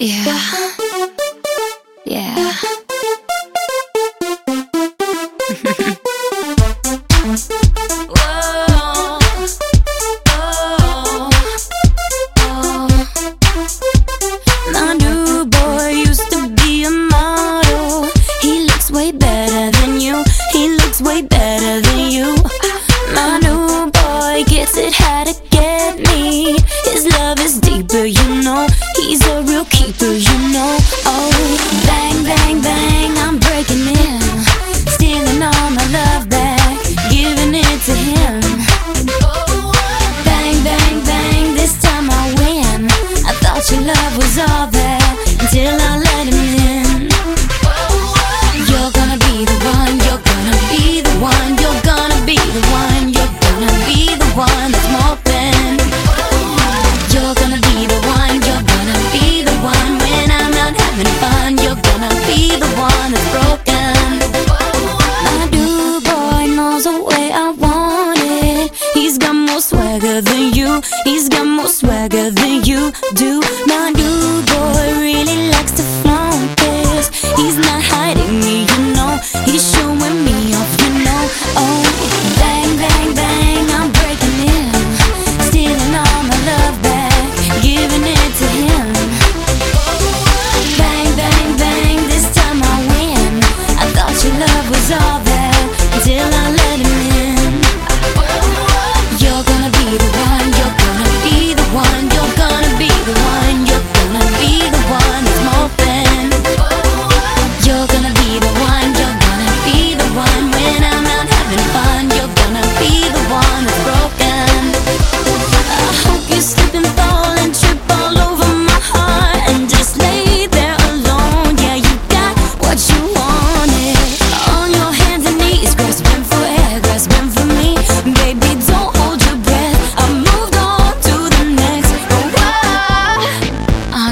Yeah. Yeah. know he's a real keeper, you know. Oh, bang, bang, bang. He's got more swagger than you do. My new boy really likes to flaunt this. He's not hiding me, you know. He's showing me off, you know. Oh.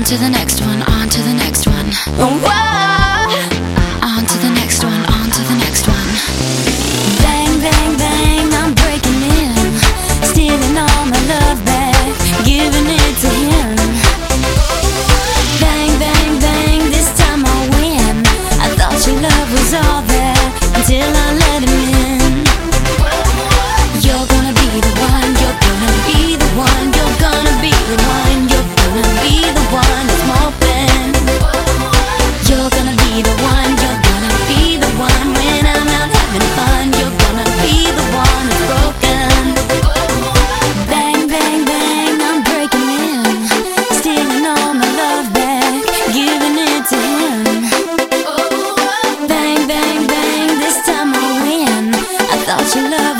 On to the next one, on to the next one. Whoa! you love.